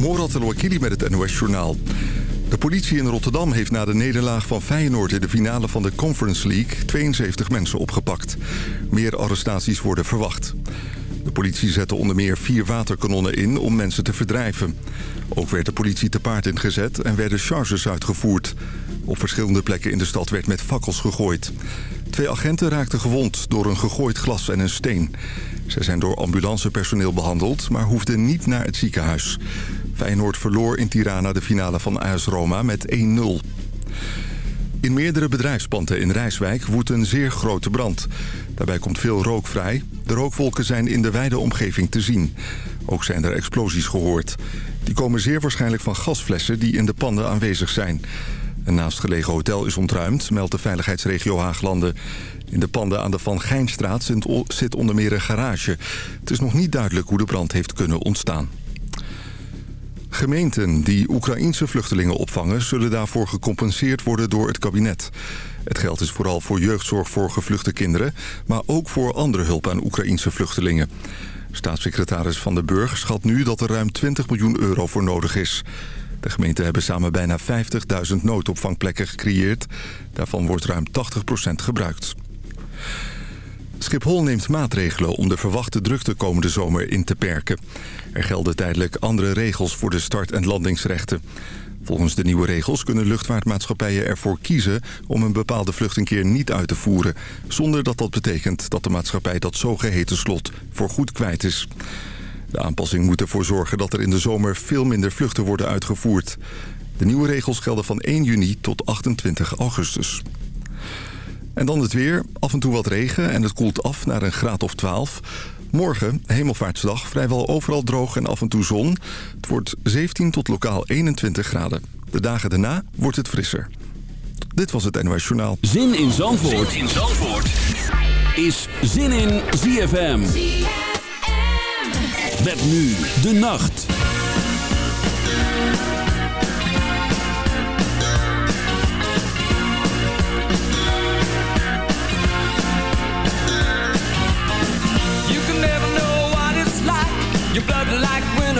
Morat El-Wakili met het NOS-journaal. De politie in Rotterdam heeft na de nederlaag van Feyenoord... in de finale van de Conference League 72 mensen opgepakt. Meer arrestaties worden verwacht. De politie zette onder meer vier waterkanonnen in om mensen te verdrijven. Ook werd de politie te paard ingezet en werden charges uitgevoerd. Op verschillende plekken in de stad werd met fakkels gegooid. Twee agenten raakten gewond door een gegooid glas en een steen. Zij zijn door ambulancepersoneel behandeld, maar hoefden niet naar het ziekenhuis. Feyenoord verloor in Tirana de finale van AS Roma met 1-0. In meerdere bedrijfspanden in Rijswijk woedt een zeer grote brand. Daarbij komt veel rook vrij. De rookwolken zijn in de wijde omgeving te zien. Ook zijn er explosies gehoord. Die komen zeer waarschijnlijk van gasflessen die in de panden aanwezig zijn. Een naastgelegen hotel is ontruimd, meldt de veiligheidsregio Haaglanden. In de panden aan de Van Gijnstraat zit onder meer een garage. Het is nog niet duidelijk hoe de brand heeft kunnen ontstaan. Gemeenten die Oekraïense vluchtelingen opvangen... zullen daarvoor gecompenseerd worden door het kabinet. Het geld is vooral voor jeugdzorg voor gevluchte kinderen... maar ook voor andere hulp aan Oekraïense vluchtelingen. Staatssecretaris Van den Burg schat nu dat er ruim 20 miljoen euro voor nodig is. De gemeenten hebben samen bijna 50.000 noodopvangplekken gecreëerd. Daarvan wordt ruim 80% gebruikt. Schiphol neemt maatregelen om de verwachte drukte komende zomer in te perken. Er gelden tijdelijk andere regels voor de start- en landingsrechten. Volgens de nieuwe regels kunnen luchtvaartmaatschappijen ervoor kiezen... om een bepaalde vlucht een keer niet uit te voeren... zonder dat dat betekent dat de maatschappij dat zogeheten slot voor goed kwijt is. De aanpassing moet ervoor zorgen dat er in de zomer veel minder vluchten worden uitgevoerd. De nieuwe regels gelden van 1 juni tot 28 augustus. En dan het weer. Af en toe wat regen en het koelt af naar een graad of 12. Morgen, hemelvaartsdag, vrijwel overal droog en af en toe zon. Het wordt 17 tot lokaal 21 graden. De dagen daarna wordt het frisser. Dit was het NOS Journaal. Zin in Zandvoort, zin in Zandvoort. is Zin in ZFM. ZFM. Met nu de nacht.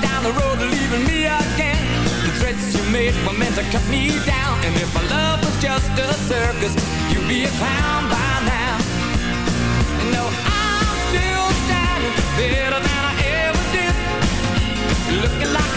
down the road leaving me made were meant to cut me down. And if my love was just a circus You'd be a clown by now. And no, I'm still standing Better than I ever did. Looking like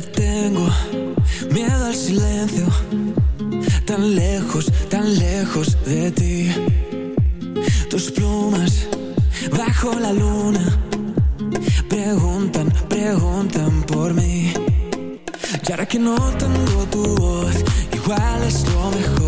Tengo miedo al silencio, tan lejos, tan lejos de ti. Tus plumas bajo la luna preguntan, preguntan por mí. Y ahora que no tengo tu voz, igual es lo mejor.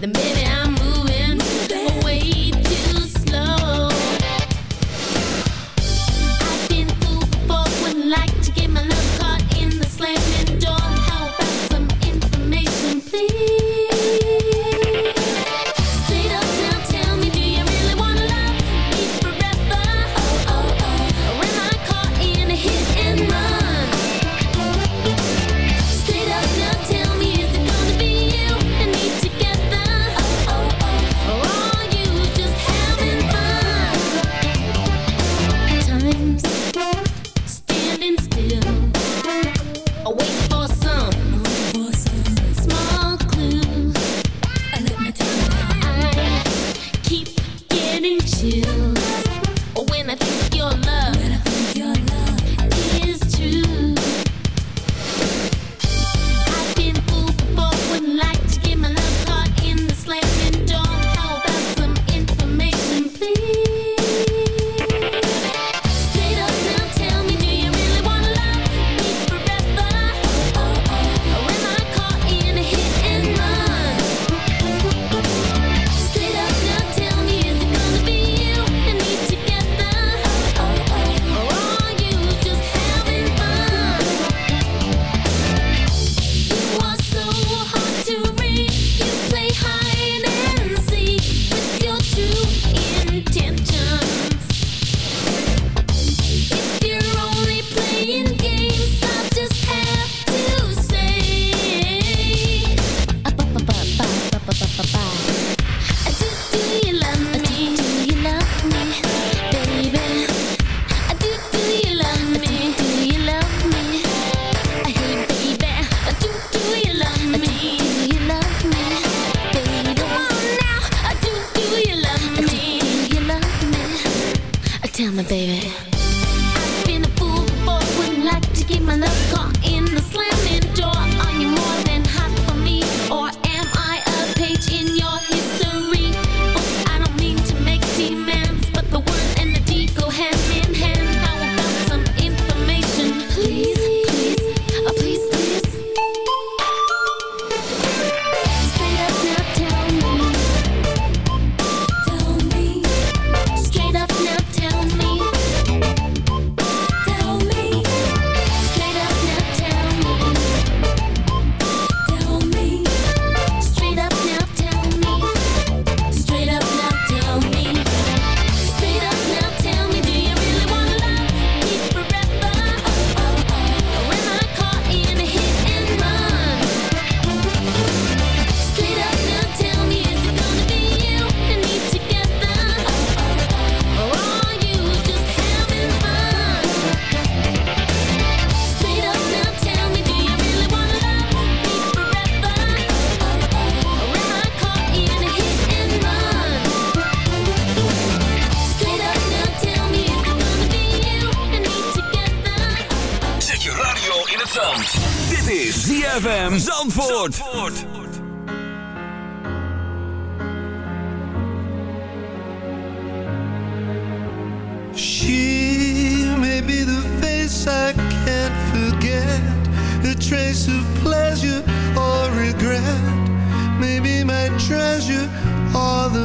The minute.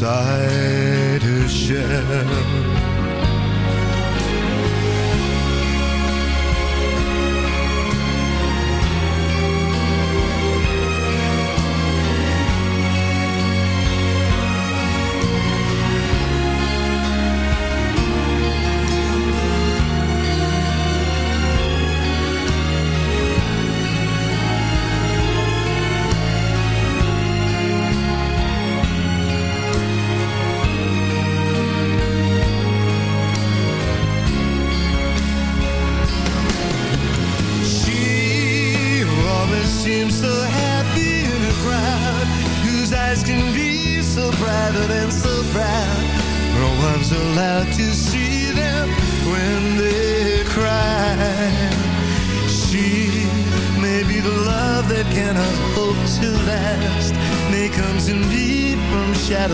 Inside her shell.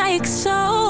dag dan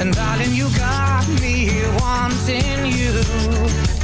And darling, you got me wanting you.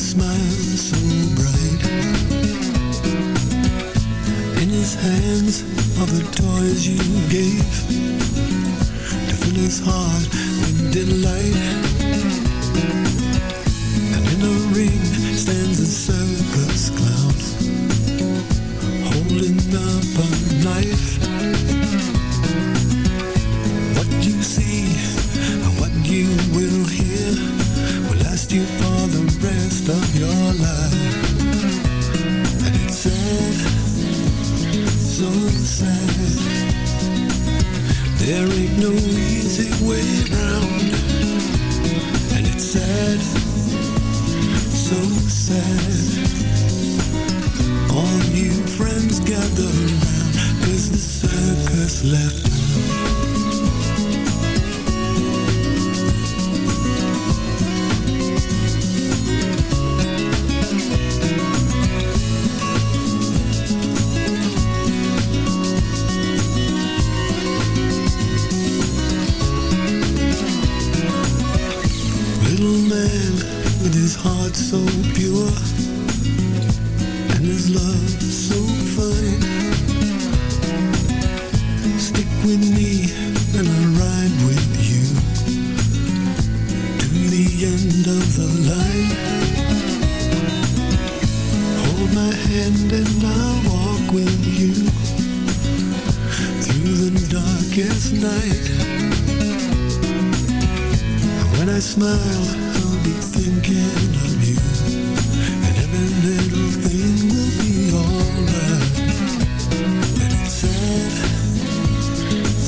Smile so bright. In his hands are the toys you gave to fill his heart with delight.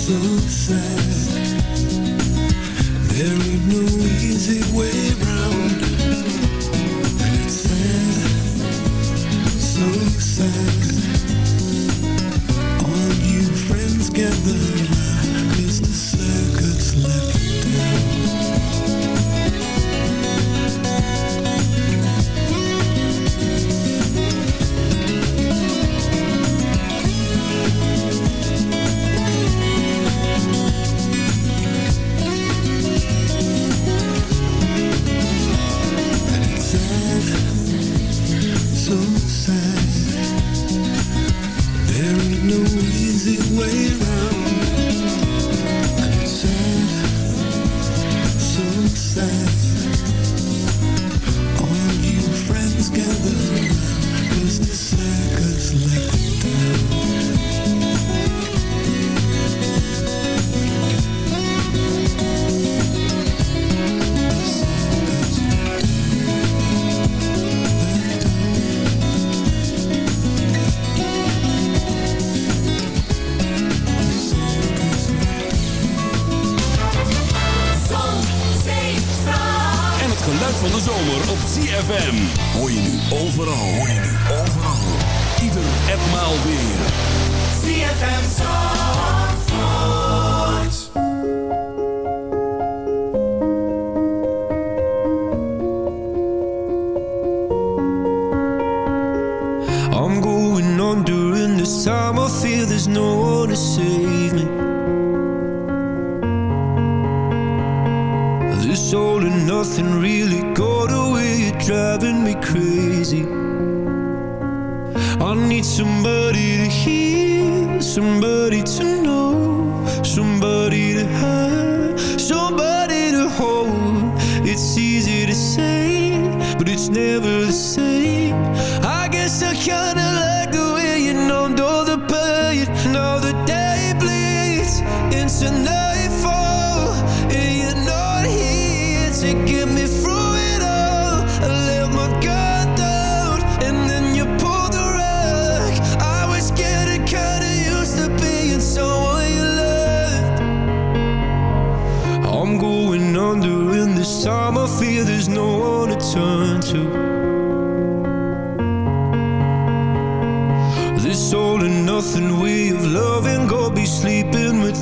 so sad. There ain't no easy way. really go to where you're driving me crazy. I need somebody to hear, somebody to know Somebody to have, somebody to hold. It's easy to say, but it's never the same. I guess I kinda like the way you numbed all the pain. Now the day bleeds into night.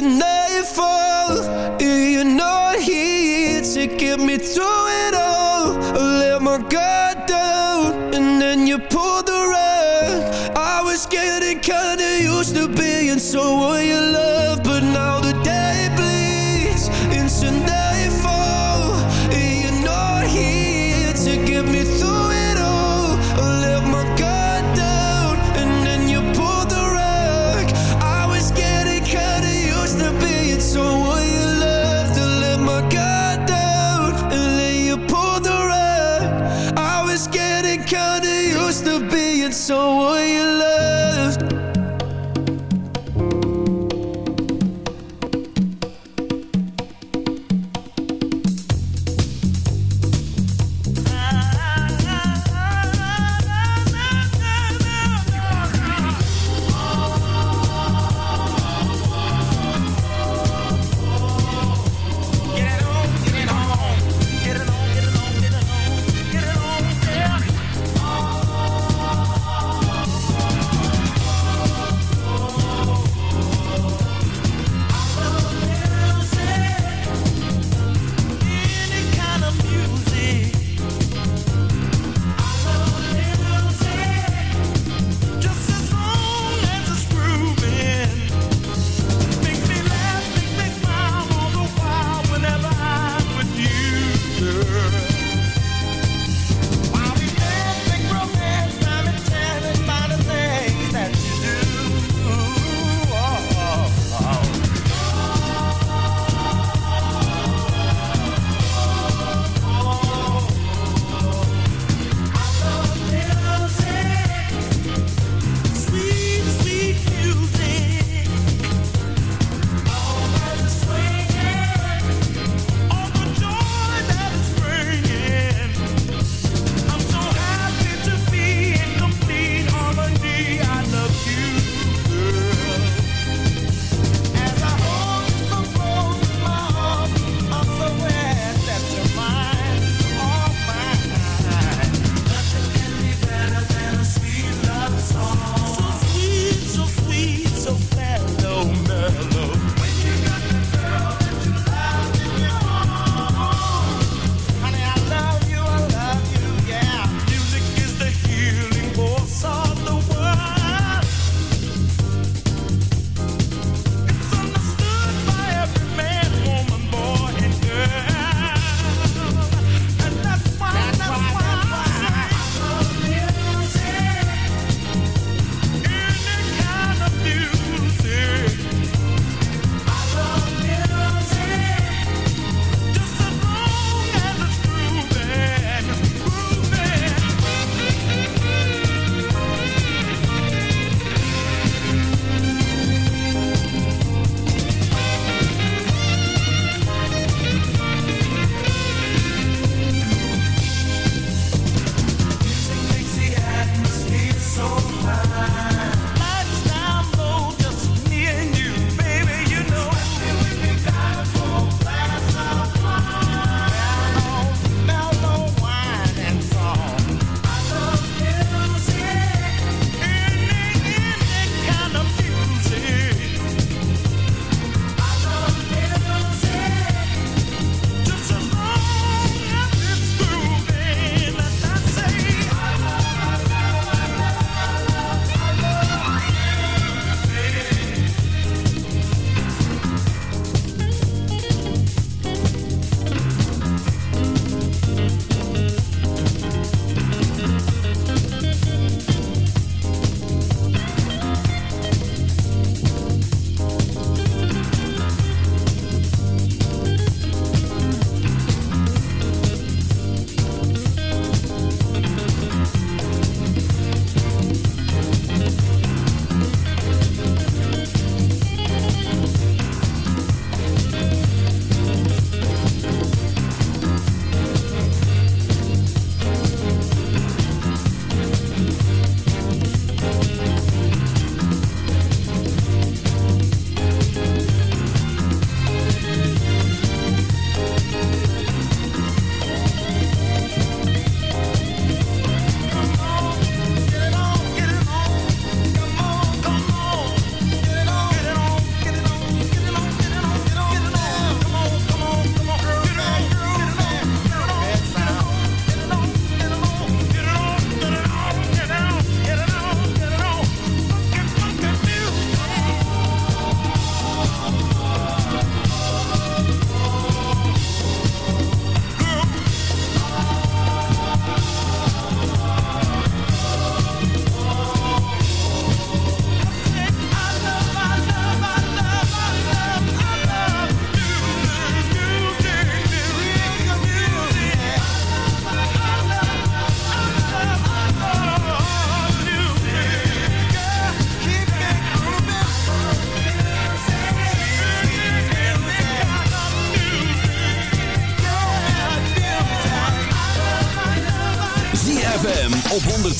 tonight fall You're not here to get me through it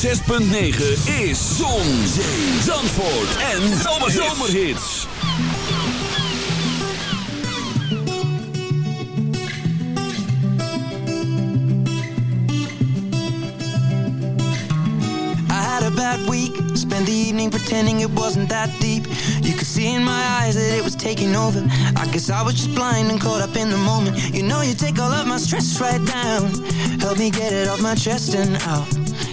106.9 is Zon, Zee, Zandvoort en Zomerhits. I had a bad week, spent the evening pretending it wasn't that deep. You could see in my eyes that it was taking over. I guess I was just blind and caught up in the moment. You know you take all of my stress right down. Help me get it off my chest and out.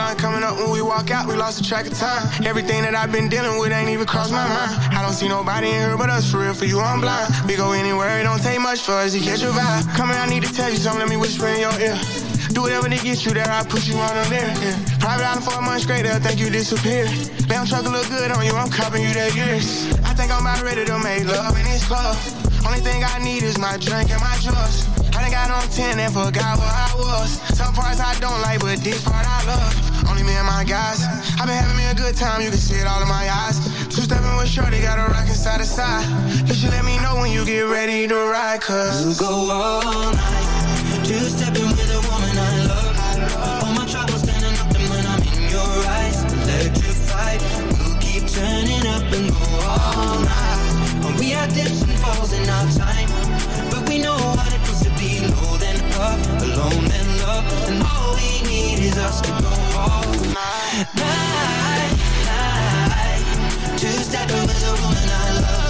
Sun coming up when we walk out, we lost the track of time. Everything that I've been dealing with ain't even crossed my mind. I don't see nobody in here but us, for real, for you, I'm blind. We go anywhere, it don't take much for us to catch your vibe. Here, I need to tell you something, let me whisper in your ear. Do whatever to get you there, I put you on them there. Yeah. Private island for a month straight, they'll think you disappeared. Damn truck look good on you, I'm copping you that years. I think I'm about ready to make love in this club. Only thing I need is my drink and my drugs. I done got on 10 and forgot where I was. Some parts I don't like, but this part I love. Only me and my guys. i been having me a good time, you can see it all in my eyes. Two stepping with Shorty, got a rockin' side to side. You should let me know when you get ready to ride, cause We'll go all night. Two-stepping with a woman I love. All my troubles standing up and when I'm in your eyes, electrified. We'll keep turning up and go all night. We had dips and falls in our time, but we know what it feels to be low then up, alone then love, and all we need is us to go all night, night, night. Two-stepping with a woman I love,